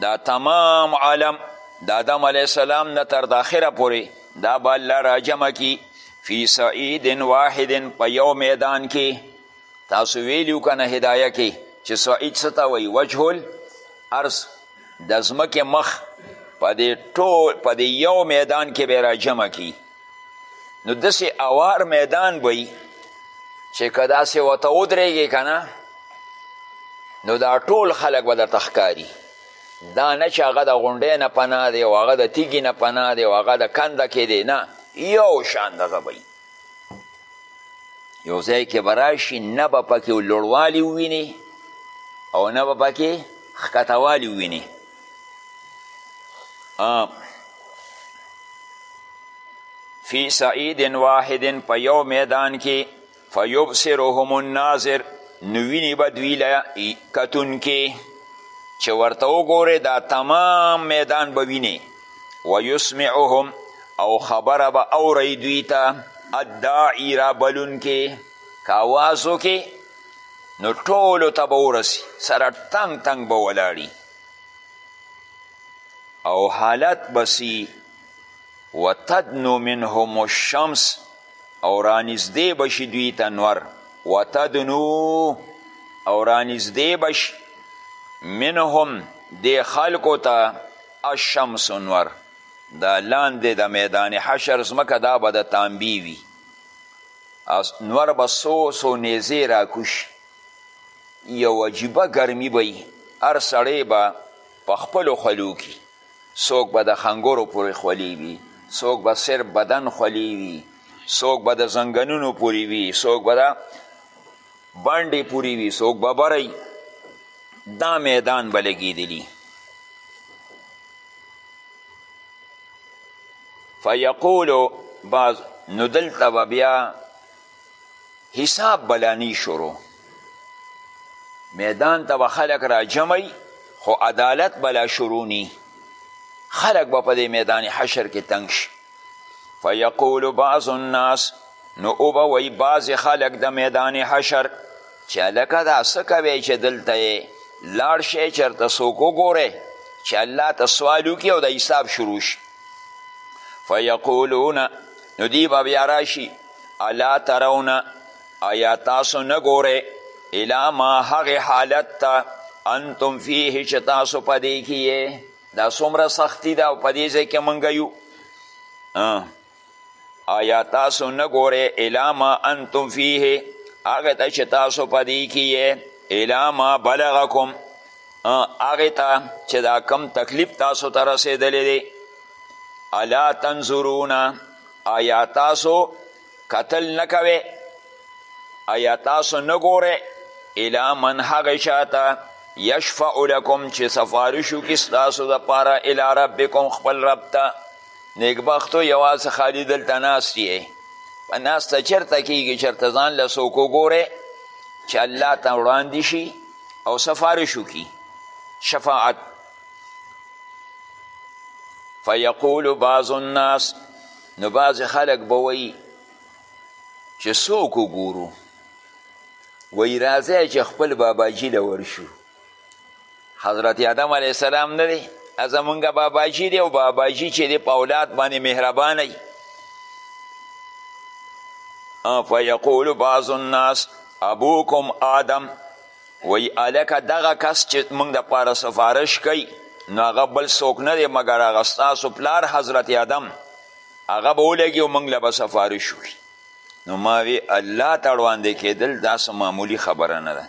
دا تمام عالم د آدم علیه السلام نه تر د آخره پورې دا به الله راجمع کی فی سعید واحد په یو میدان کې تاسو ویلیو کنه هدایه کې چې سعید څه ته وایي وجه الارض د ځمکې مخ په دې ټول په دې یو میدان کې به راجمع کی نو داسې اوار میدان به چې که داسې ورته ودرېږې که نه نو دا ټول خلک به درته ښکاري دا نه چې هغه د غونډۍ نه پناه دی او هغه د تیږي نه پناه دی او هغه د کنده کې دی نه یو شان دغه به یو ځای کې به راشي نه به پکې لوړوالي وویني او نه به پکې ښکتهوالي وویني فی سعید واحد په یو میدان کې فیبصرهم الناظر نو ویني به دوی له کتونکي چې ورته وګورې دا تمام میدان به ویني ویسمعهم او خبره به اورئ دوی ته الداعی را بلونکې که اواز وکې نو ټولو ته به ورسي سره تنګ تنګ به ولاړي او حالت بسی وتدنو منهم الشمس او رانږدې بشي دوی ته نور وتدنو او رانږدې بشي منهم دې خلکو ته الشمس نور دا لاندې د میدان حشر ځمکه دا به د تانبې وي نور به څو څو نیزې راکوشي یو عجیبه ګرمي به وي هر سړی به په خپلو خولو کې څوک به د خنګورو پورې خولې وي څوک به صرف بدن خولې وي څوک به د زنګنونو پورې وي څوک به د بانډې پورې وي څوک ببره وي دا میدان به لګېدلي فیقولو بعض نو دلته به بیا حساب بلانی شروع میدان ته به خلک راجمعي خو عدالت بلا شروع نی خلک به په دې میدان حشر کې تنګ شي فیقول بعض الناس نو اوبه وی بعضې خلک د میدان حشر چې هلکه دا څه کوی چې دلته یې لاړ شی چېرته څوک وګورئ چې الله ته سوال وکړي او د حساب شروع شي فیقولون نو دی به بیا راشي الا ترونه ایا تاسو نه ګورئ الی ما هغې حالت ته انتم فیه چې تاسو په دې کې دا څومره سختی ده او په دې ځای کې موږ یو آیا تاسو نه ګورئ الی ما انتم فیه هغه ته چې تاسو په دې کې یې الی ما بلغکم هغه ته چې دا کم تکلیف تاسو ته رسېدلی دی الا تنظرون آیا تاسو قتل نه کوي ایا تاسو نه ګورئ الی من هغه چاته یشفع لکم چې سفارش وکړي ستاسو دپاره الی ربکم خپل رب ته نیکبختو یوازې خالي دلته ناست یې په ناسته چېرته کیږي چېرته ځان له څوک وګورئ چې الله ته وړاندې شي او سفارش وکړي شفاعت فیقول بعض الناس نو بعضې خلک به وایي چې څوک وګورو وایي راځی چې خپل باباجي له ورشو حضرت آدم علیه السلام نه دی زمونږ باباجي دی او باباجي چې دی په اولاد باندې مهربانه وي فیقول بعض الناس ابوکم آدم وایي هلکه دغه کس چې موږ دپاره سفارش کوي نو هغه بل څوک نه دی مګر هغه ستاسو پلار حضرت آدم هغه به ولګي او موږ له به سفارش وکړي نو ما وی الله ته وړاندې کېدل دا څه معمولي خبره نه ده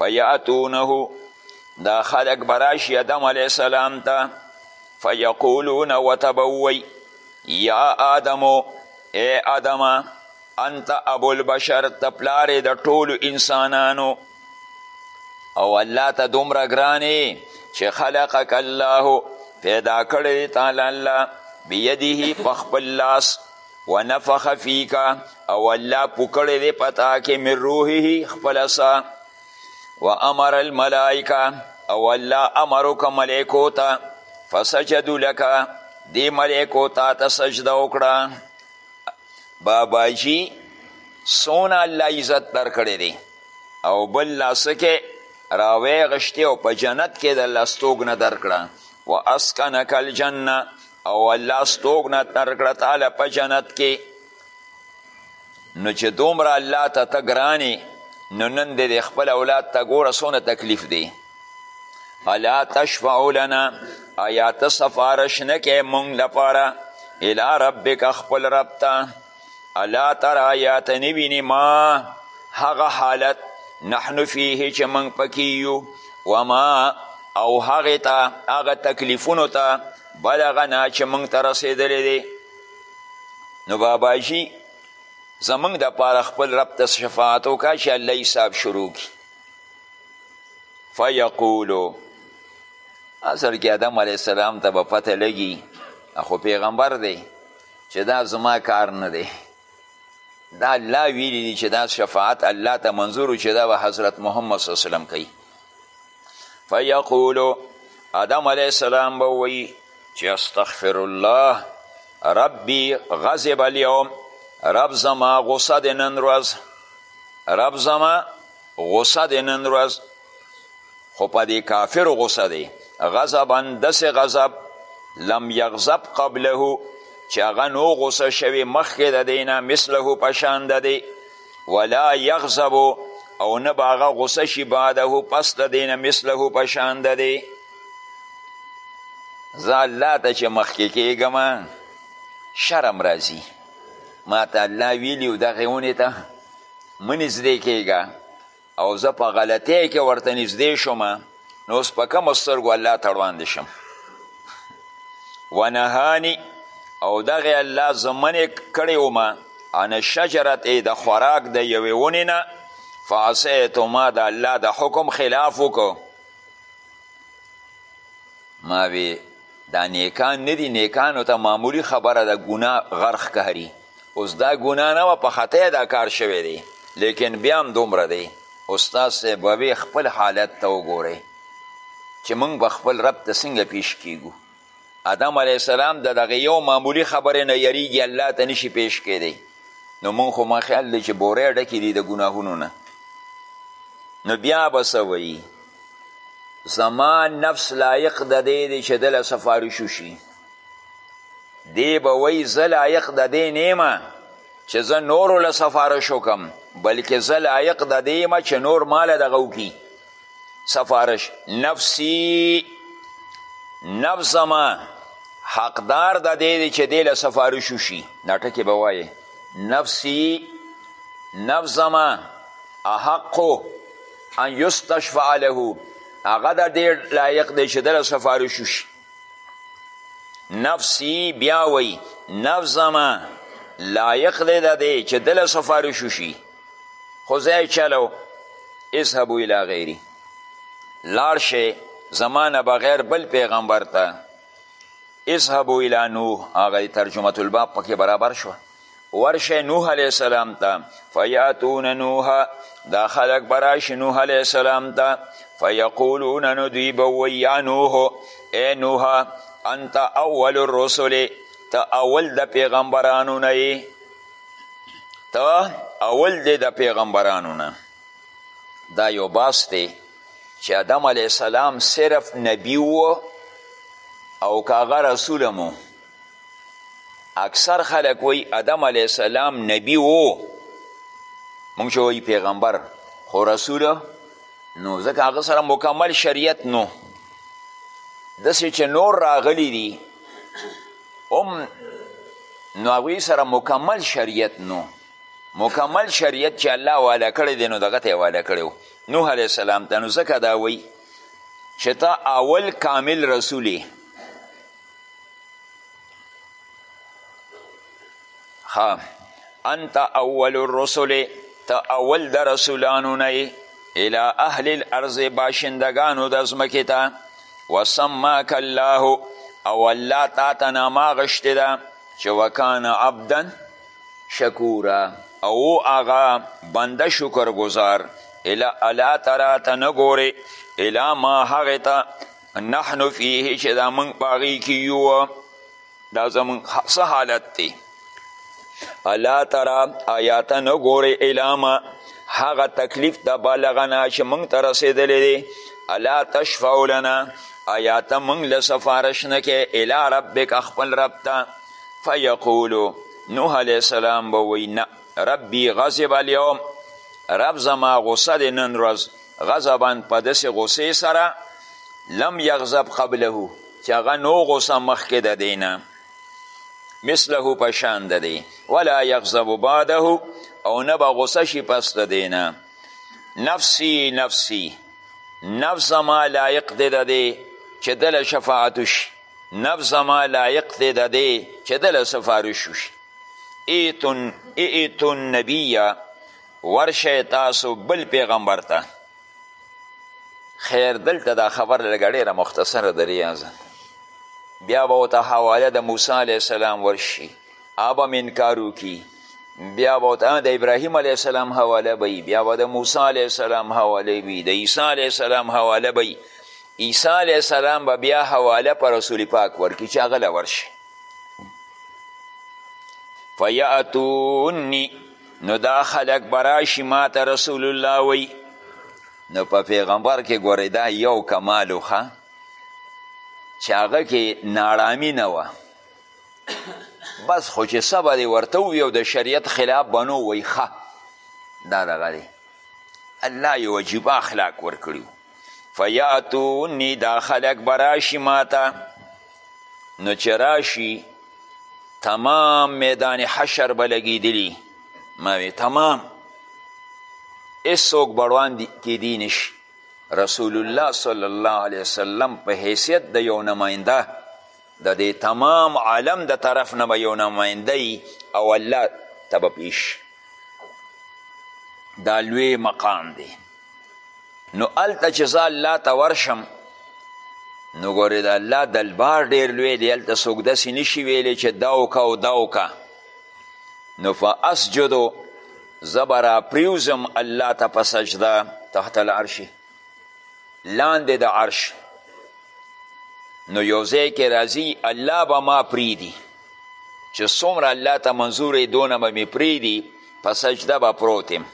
فیاتونه دا خلک به راشي ادم علیه السلام ته فیقولون ورته به ووایي یا آدمو ای آدمه انت ابو البشر ته پلار د ټولو انسانانو او الله ته دومره ګران چې خلقک الله پیدا کړی تعالی الله بیده په خپل لاس و نفخ فیکا او الله پوکړی دی پتا کې من روحه خپل سا و امر الملائکه او الله امر وکړه ملائکو ته فسجدو لکه دې ملائکو تا ته سجده وکړه باباجي سونه الله عزت درکړی دی او بل لاسکه راوی غشتی او په جنت کې د الله ستوګنه درکړه و اسکنک الجنه او الله ستوګنه درکړه تعالی په جنت کې نو چې دومره الله ته ته ګرانې نو نن دې خپل اولاد ته ګوره څونه تکلیف دی الا تشفع لنا ایا ته سفارش نه کې مونږ لپاره الی ربک خپل رب ته الا ترا یا ته نه وینې ما هغه حالت نحنو فیه چې مونږ پکې یو وما او هغې ته هغه تکلیفونو ته بلغنا چې مونږ ته رسېدلی دی نو باباجي زمونږ دپاره خپل رب ته شفاعت وکړه چې الله حساب شروع کړي فیقولو اصل کې آدم علیه السلام ته به پته لګي خو پیغمبر دی چې دا زما کار نه دی دا الله ویلی دی چې دا شفاعت الله ته منظور چې دا به حضرت محمد صلی وسلم کوي فیقولو آدم علیه السلام به وایي چې استغفر الله ربی غضب اليوم رب زما غصه د نن ورځ رب زما غصه دی نن ورځ خو په دې کافرو غصه دی غضبا داسې غضب لم یغضب قبله چې هغه نو غصه شوی مخکې د دی نه مثله په شان د دی ولا یغضب او نه به هغه غصه شي بعده پس د دی نه مثله په شان د دی زه الله ته چې مخکې کېږم شرم راځي ما ته الله ویلي و دغې ونې ته مه نږدې کېږه او زه په غلطۍ کې ورته نږدې شوم نو اوس په کومو سترګو الله ته وړاندې شم ونهاني او دغې الله زمنې کړې وم عن الشجرت د خوراک د یوې ونې نه فعصیتو ما د الله د حکم خلاف وکړو ما وی دا نیکان نه دي نیکانو ته معمولی خبره ده ګناه غر ښکاري اوس دا ګناه نه وه په خطا دا کار شوی دی لیکن بیا هم دومره دی استاد صاحب ووی خپل حالت ته وګورئ چې موږ به خپل رب ته څنګه پیش کیږو آدم علیه السلام د دغه یو معمولی خبرې نه یریږي الله ته نشي پیش کیدی نو موږ خو ما خیال دی چې بورې ډکې دي د ګناهونو نه نو بیا به څه وایي زما نفس لایق د دې دی چې دله سفارش وشي دی به وایي زه لایق د دې نه یم چې زه نورو له سفارش وکم بلکې زه لایق د دې یم چې نور ماله دغه وکړي سفارش نفسی نفس زما حقدار د دې دی چې دی له سفارش وشي دا ټکې به وایې نفسی نفس زما احقو ان یستشفع له هغه د دې لایق دی چې دله سفارش وشي نفسی بیا وی نفس زما لایق دی د دی چې دله سفارش وشي خو ځای چلو اذهبو الی غیری لاړ شئ زمانه بغیر بل پیغمبر ته اذهبو الی نوح هغه ترجمه الباب پکې برابر شوه ورشه نوح علیه السلام ته فیاتون نوح دا خلق براش نوح علیه السلام ته فیقولون نو دوی به وی یا نوح ای نوح انت اول الرسل ته اول د پیغمبرانو نه یې ته اول دی د پیغمبرانو نه دا یو باس دی چې آدم علیه السلام صرف نبی و او که هغه رسول مو اکثر خلک وی ادم علیه السلام نبی وو مونږ چې وی پیغمبر خو رسول نو ځکه هغه سره مکمل شریعت نو داسې چې نور راغلی دي هم نو هغوی سره مکمل شریعت نو مکمل شریعت چې الله والا کړی دی نو دغه ته یې والا کړی و نوح علیه السلام ته نو ځکه دا وایي چې ته اول کامل رسولې ها انت اول الرسل ته اول د رسولانو نه الى اهل الارض باشندگانو د ځمکې ته وسماک الله او الله تا ته نامه غشتې ده چې وکان عبدا شکورا او هغه بنده شکر گزار الا ترا ته نه ګورې الا ما هغې ته نحن فیه چې دا موږ په هغې کې یو دا زموږ څه حالت دی الا ترا آیا ته نه ګورې الاما هغه تکلیف د بلغنا چې موږ ته رسېدلی دی الا تشفع لنا آیا ته موږ له سفارش نه کې الی ربک خپل رب ته فیقولو نوح علیه السلام به وایي نه ربي غضب الیوم رب زما غصه دی نن ورځ غضبا په داسې غصې سره لم یغضب قبله چې هغه نو غصه مخکې د دی نه مثله په شان د دی ولا یغضب بعده او نه به غصه شي پس د دی نه نفسی نفسی نفس زما لایق دی د دی چې دله شفاعت وشي نفس زما لایق دی د دی چې دله سفارش وشي ایتون ایتون نبیه ورشئ تاسو بل پیغمبر ته خیر دلته دا خبر لږه ډېره مختصره ده ریاضه بیا به ورته حواله د موسی علیه السلام ورشي هغه به هم انکار وکړي بیا به ورته د ابراهیم علیه السلام حواله به وي بیا به د موسی علیه السلام حواله وي د عیسی علیه السلام حواله به وي عیسی علیه السلام به بیا حواله پر رسول پاک ورکړي چې هغه له ورشي فیأتوني نو دا خلک به راشي ما ته رسول الله وی نو په پیغمبر کې ګورې دا یو کمال وښه چې هغه کې ناړامي نه وه بس خو چې څه به دې ورته ووي او د شریعت خلاف به نو وایي ښه دا دغه دی الله یو عجیبه اخلاق ورکړي فیاتونی دا خلق براشی ماتا نو چې راشي تمام میدان حشر به لګېدلي ما وی تمام هېڅوک بړوان کېدی نشي رسول الله صلی الله علیه وسلم په حیثیت د یو نماینده د دې تمام عالم د طرف نه به یو نماینده او الله ته به پیش دا لوی مقام دی نو هلته چې زه الله ته ورشم نو ګورې د الله دلبار ډېر لوی دی هلته څوک داسې نشي ویلی چې دا وکه او دا وکه نو فاسجدو زه به راپریوځم الله ته په سجده تحت العرشي لاندې د عرش نو یو ځای کې راځي الله به ما پریږدي چې څومره الله ته منظور یې دونه به مې پریږدي په سجده به پروت یم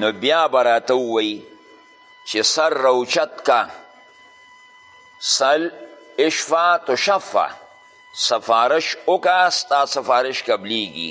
نو بیا به راته ووایي چې سر روچت کا سل اشفا تشفا سفارش وکړه ستا سفارش قبلیږي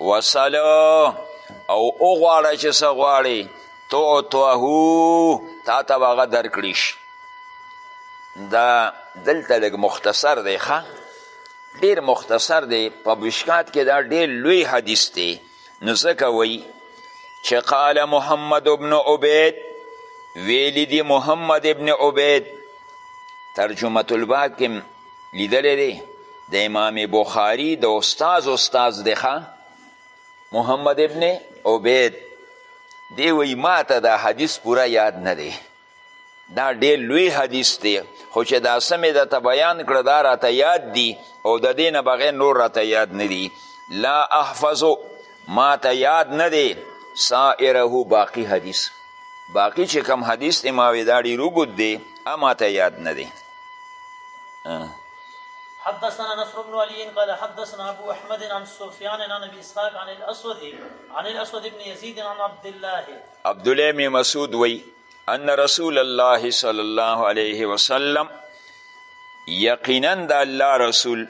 وسلو او وغواړه چې څه غواړې تعطوهو تا ته به هغه درکړي شي دا دلته لږ مختصر دی ښه ډیر مختصر دی په مشکات کې دا ډیر لوی حدیث دی نو ځکه وایي چې قال محمد ابن عبید ویلی دی محمد ابن عبید ترجمه الباکم لیدلی دی د امام بخاری د استاد استاد دی محمد ابن عبید دی وی ما ته دا حدیث پورا یاد نه دی دا ډیر لوی حدیث دی خو چې دا سمې د ته بیان کړه دا راته یاد دی او د دې نه بغیر نور راته یاد نه دی لا احفظو ما ته یاد نه دی سائره باقی حدیث باقی چې کم حدیث دی ما وی دا ډیر وګد دی اما ته یاد نه دی حدثنا نصر بن علي قال حدثنا ابو احمد عن سفيان عن ابي اسحاق عن الاسود عن الاسود بن يزيد عن عبد الله عبد الله بن مسعود وي ان رسول الله صلی الله علیه وسلم یقینا د الله رسول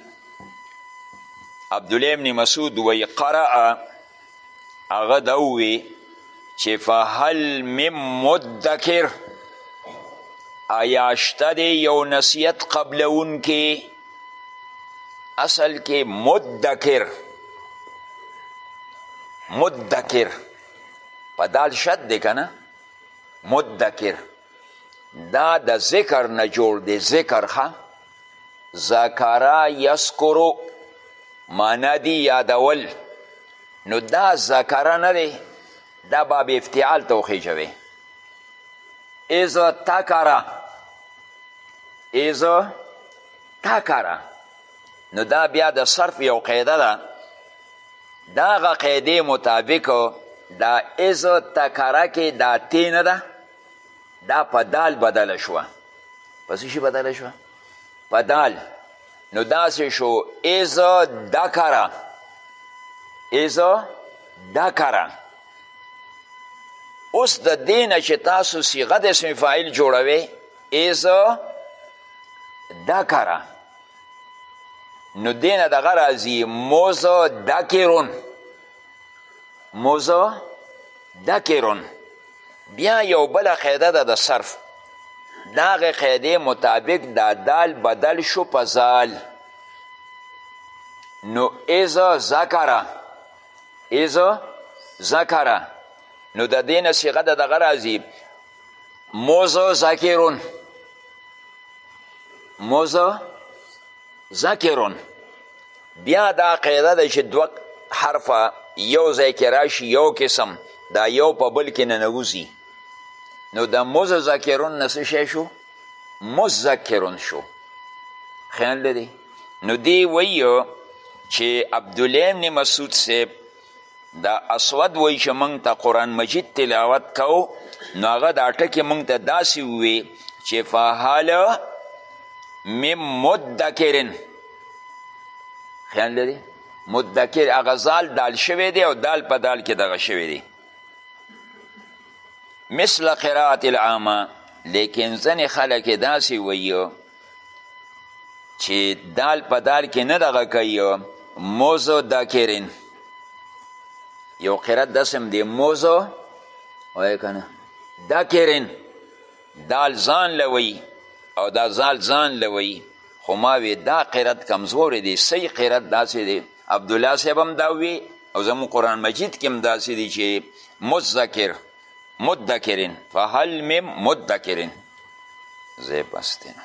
عبدالله ابن مسعود وی قرأ هغه دا ووی چې فهل من مدکر آیا شته دی یو نصیحت قبلونکی اصل کې مدکر مدکر په دال شد دی که نه مدکر دا د ذکر نه جوړ دی ذکر ښه ذکرا یذکرو معنا دی یادول نو دا ذکره نه دی دا باب افتعال ته وخیژوی از تکره از تکره نو دا بیا د صرف یو قاعده ده د هغه قاعدې مطابق دا از تکره کې دا تی نه ده دا په دال بدله شوه په څه شي بدله شوه په دال نو داسې شو از دکره از دکره اوس د دې نه چې تاسو صیغه د اسم فاعل جوړوئ از دکره نو دینه دغه راځي مزدکرون مزدکرون بیا یو بله قاعده ده د صرف د هغې قاعدې مطابق دا دال بدل شو په زال نو اذا ذکره اذا ذکره نو د دې نه صیغه د دغه راځي موز ذکرون موز ذکرون بیا دا قاعده ده چې دوه حرفه یو ځای کې راشي یو قسم دا یو په بل کې ننوځي نو د موز ذکرون نه څه شی شو موز ذکرون شو خیال لري نو دی ویو چې عبدالله ابن مسعود صاحب دا اسود وایي چې موږ ته قرآن مجید تلاوت کو نو هغه دا ټکې موږ ته داسې ووې چې فهل من مدکرن خیال لري مدکر هغه زال دال شوی دی او دال په دال کې دغه شوی دی مثل قرائت العامه لیکن ځنې خلک داسې وایي چې دال په دال کې نه دغه کوي موزو داکرین یو قرت داسم دی موزو وایه که نه داکرین دال ځان لوي او دا زال ځان لوي خو ما وی دا قرت کمزوری دی صحیح قرت داسې دی عبدالله صاحب هم دا وی او زمون قرآن مجید کې هم داسې دی چې مذکر مدکرین فهل مم مدکرین زه بس دینه